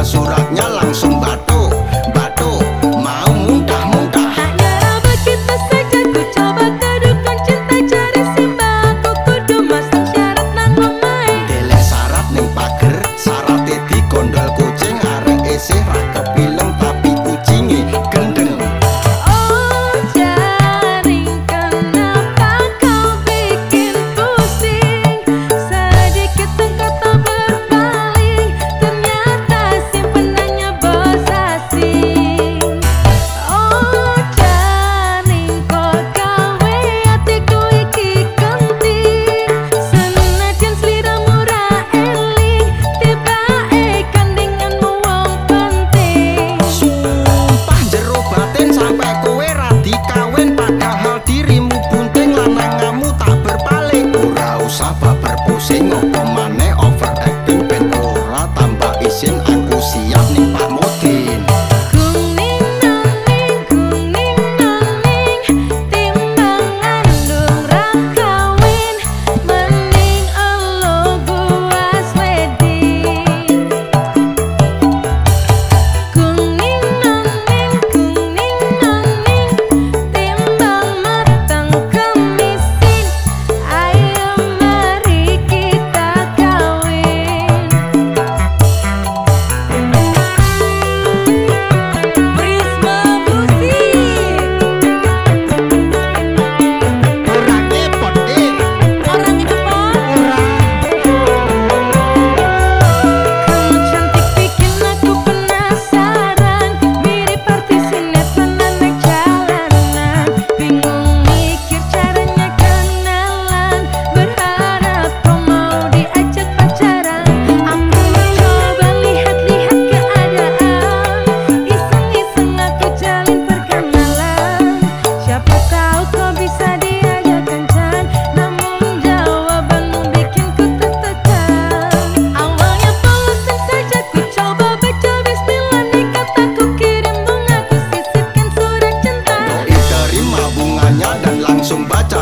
suratnya lah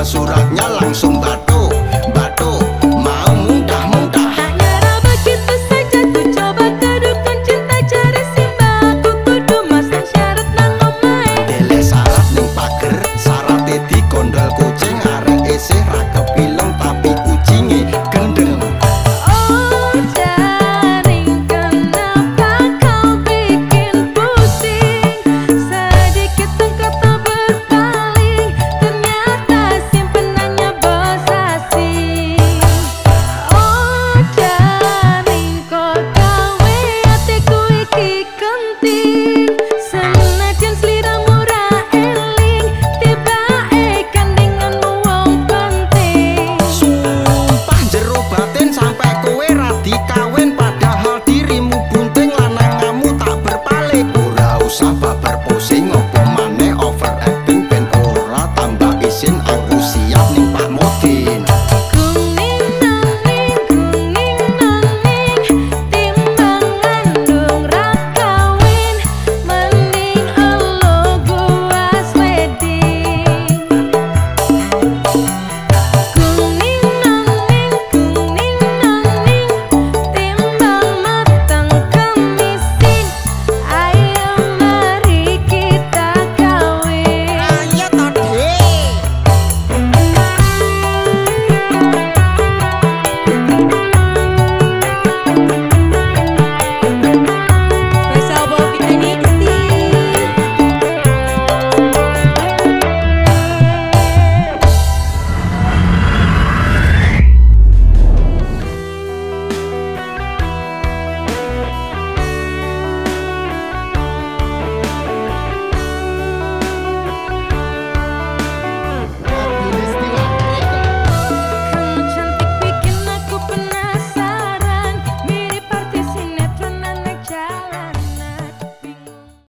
suratnya batal 煎熬入心。